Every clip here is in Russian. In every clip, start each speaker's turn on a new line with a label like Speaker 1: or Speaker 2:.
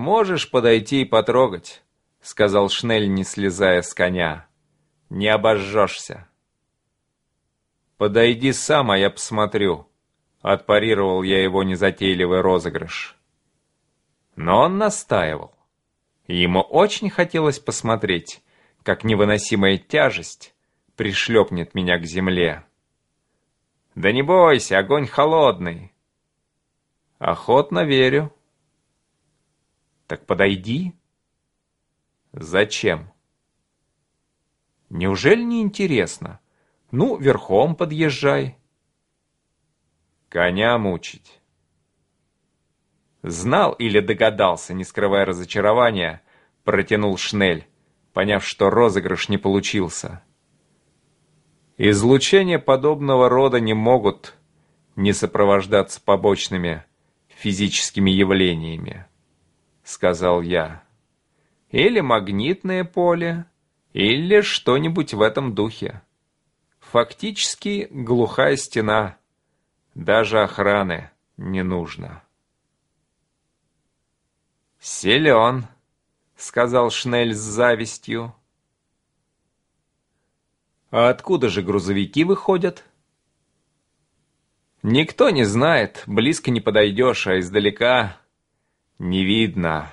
Speaker 1: «Можешь подойти и потрогать», — сказал Шнель, не слезая с коня. «Не обожжешься». «Подойди сам, а я посмотрю», — отпарировал я его незатейливый розыгрыш. Но он настаивал. Ему очень хотелось посмотреть, как невыносимая тяжесть пришлепнет меня к земле. «Да не бойся, огонь холодный!» «Охотно верю». «Так подойди». «Зачем?» «Неужели не интересно? Ну, верхом подъезжай». «Коня мучить». Знал или догадался, не скрывая разочарования, протянул Шнель, поняв, что розыгрыш не получился. Излучения подобного рода не могут не сопровождаться побочными физическими явлениями, сказал я. Или магнитное поле, или что-нибудь в этом духе. Фактически глухая стена. Даже охраны не нужно. «Силен», — сказал Шнель с завистью. «А откуда же грузовики выходят?» «Никто не знает, близко не подойдешь, а издалека не видно.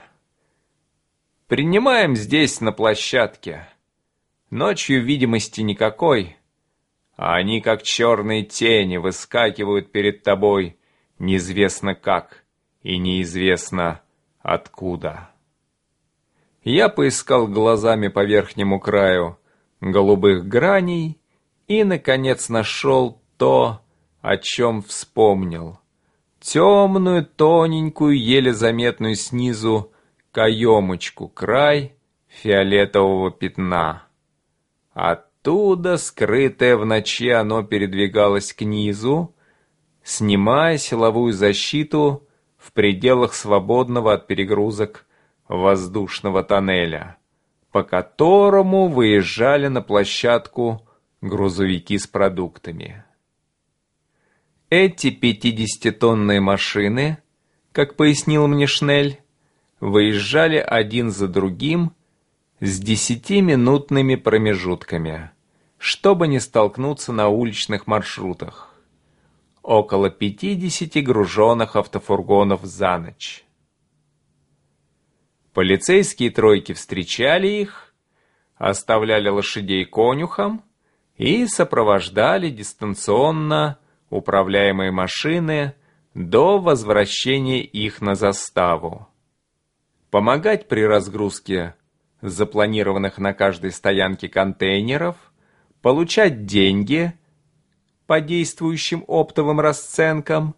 Speaker 1: Принимаем здесь, на площадке. Ночью видимости никакой, а они, как черные тени, выскакивают перед тобой неизвестно как и неизвестно откуда. Я поискал глазами по верхнему краю голубых граней и, наконец, нашел то, о чем вспомнил. Темную, тоненькую, еле заметную снизу каемочку, край фиолетового пятна. Оттуда, скрытое в ночи, оно передвигалось к низу, снимая силовую защиту в пределах свободного от перегрузок воздушного тоннеля, по которому выезжали на площадку грузовики с продуктами. Эти 50-тонные машины, как пояснил мне Шнель, выезжали один за другим с десятиминутными промежутками, чтобы не столкнуться на уличных маршрутах около 50 груженных автофургонов за ночь. Полицейские тройки встречали их, оставляли лошадей конюхам и сопровождали дистанционно управляемые машины до возвращения их на заставу. Помогать при разгрузке запланированных на каждой стоянке контейнеров, получать деньги – по действующим оптовым расценкам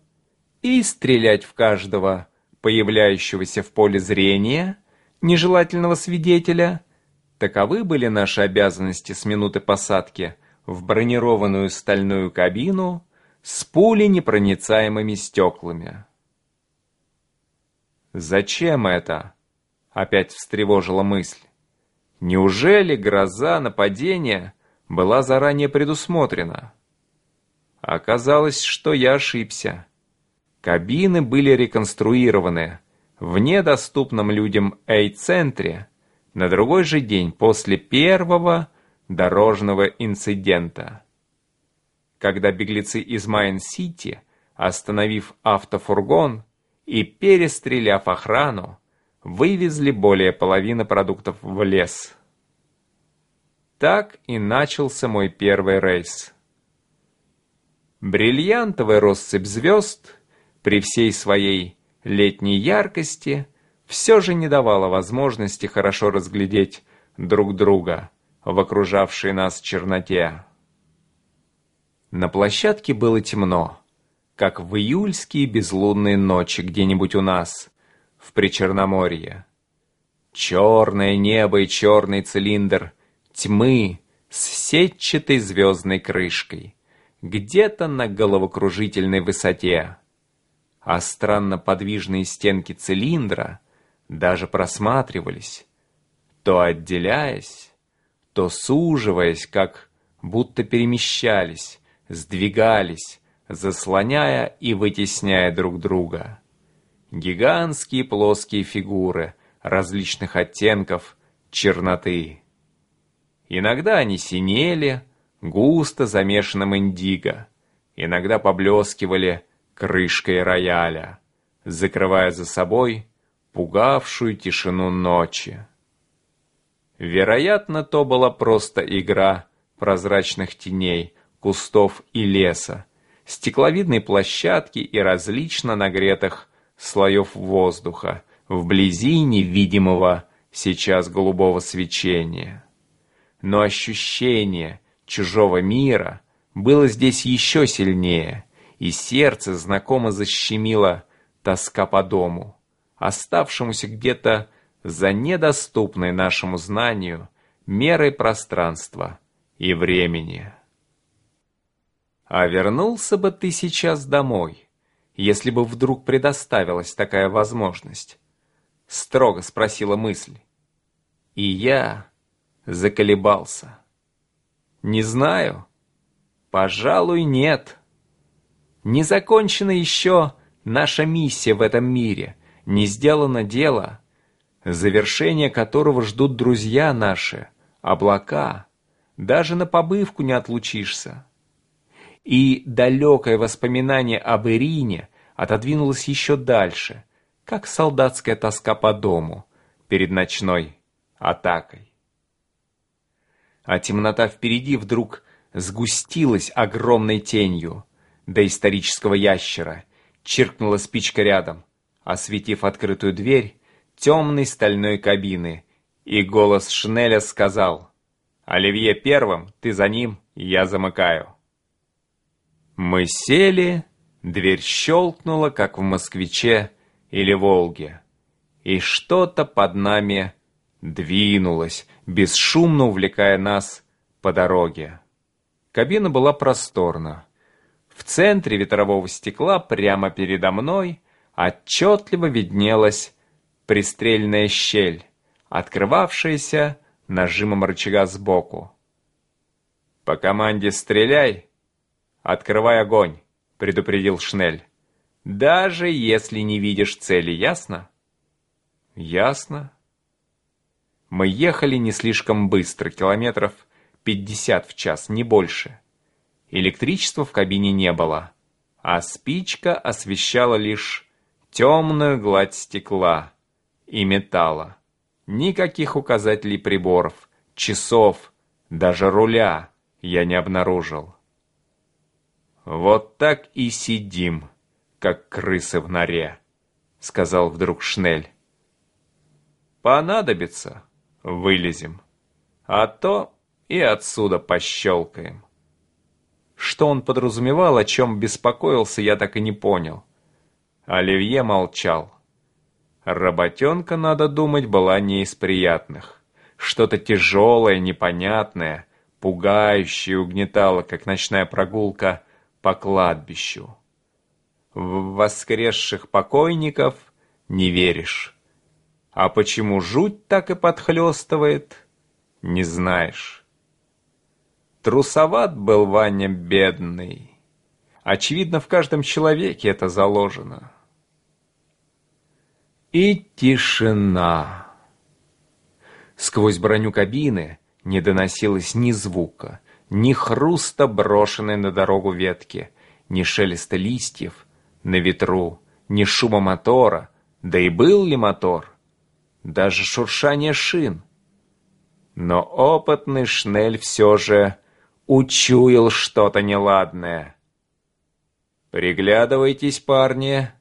Speaker 1: и стрелять в каждого появляющегося в поле зрения нежелательного свидетеля. Таковы были наши обязанности с минуты посадки в бронированную стальную кабину с пуленепроницаемыми стеклами. «Зачем это?» — опять встревожила мысль. «Неужели гроза нападения была заранее предусмотрена?» Оказалось, что я ошибся. Кабины были реконструированы в недоступном людям Эй-центре на другой же день после первого дорожного инцидента. Когда беглецы из Майн-Сити, остановив автофургон и перестреляв охрану, вывезли более половины продуктов в лес. Так и начался мой первый рейс. Бриллиантовая россыпь звезд при всей своей летней яркости все же не давала возможности хорошо разглядеть друг друга в окружавшей нас черноте. На площадке было темно, как в июльские безлунные ночи где-нибудь у нас, в Причерноморье. Черное небо и черный цилиндр тьмы с сетчатой звездной крышкой — где-то на головокружительной высоте. А странно подвижные стенки цилиндра даже просматривались, то отделяясь, то суживаясь, как будто перемещались, сдвигались, заслоняя и вытесняя друг друга. Гигантские плоские фигуры различных оттенков черноты. Иногда они синели, густо замешанным индиго, иногда поблескивали крышкой рояля, закрывая за собой пугавшую тишину ночи. Вероятно, то была просто игра прозрачных теней, кустов и леса, стекловидной площадки и различно нагретых слоев воздуха вблизи невидимого сейчас голубого свечения. Но ощущение чужого мира было здесь еще сильнее, и сердце знакомо защемило тоска по дому, оставшемуся где-то за недоступной нашему знанию мерой пространства и времени. А вернулся бы ты сейчас домой, если бы вдруг предоставилась такая возможность? Строго спросила мысль. И я заколебался. Не знаю. Пожалуй, нет. Не закончена еще наша миссия в этом мире, не сделано дело, завершение которого ждут друзья наши, облака. Даже на побывку не отлучишься и далекое воспоминание об Ирине отодвинулось еще дальше, как солдатская тоска по дому перед ночной атакой. А темнота впереди вдруг сгустилась огромной тенью до исторического ящера, чиркнула спичка рядом, осветив открытую дверь темной стальной кабины, и голос Шнеля сказал «Оливье первым, ты за ним, я замыкаю». Мы сели, дверь щелкнула, как в «Москвиче» или «Волге», и что-то под нами двинулось, бесшумно увлекая нас по дороге. Кабина была просторна. В центре ветрового стекла прямо передо мной отчетливо виднелась пристрельная щель, открывавшаяся нажимом рычага сбоку. «По команде стреляй!» «Открывай огонь», — предупредил Шнель. «Даже если не видишь цели, ясно?» «Ясно». Мы ехали не слишком быстро, километров 50 в час, не больше. Электричества в кабине не было, а спичка освещала лишь темную гладь стекла и металла. Никаких указателей приборов, часов, даже руля я не обнаружил. «Вот так и сидим, как крысы в норе», — сказал вдруг Шнель. «Понадобится, вылезем, а то и отсюда пощелкаем». Что он подразумевал, о чем беспокоился, я так и не понял. Оливье молчал. Работенка, надо думать, была не из приятных. Что-то тяжелое, непонятное, пугающее угнетало, как ночная прогулка по кладбищу. В воскресших покойников не веришь. А почему жуть так и подхлестывает, не знаешь. Трусоват был Ваня бедный. Очевидно, в каждом человеке это заложено. И тишина. Сквозь броню кабины не доносилось ни звука, ни хруста брошенной на дорогу ветки, ни шелеста листьев на ветру, ни шума мотора, да и был ли мотор, даже шуршание шин. Но опытный Шнель все же учуял что-то неладное. «Приглядывайтесь, парни»,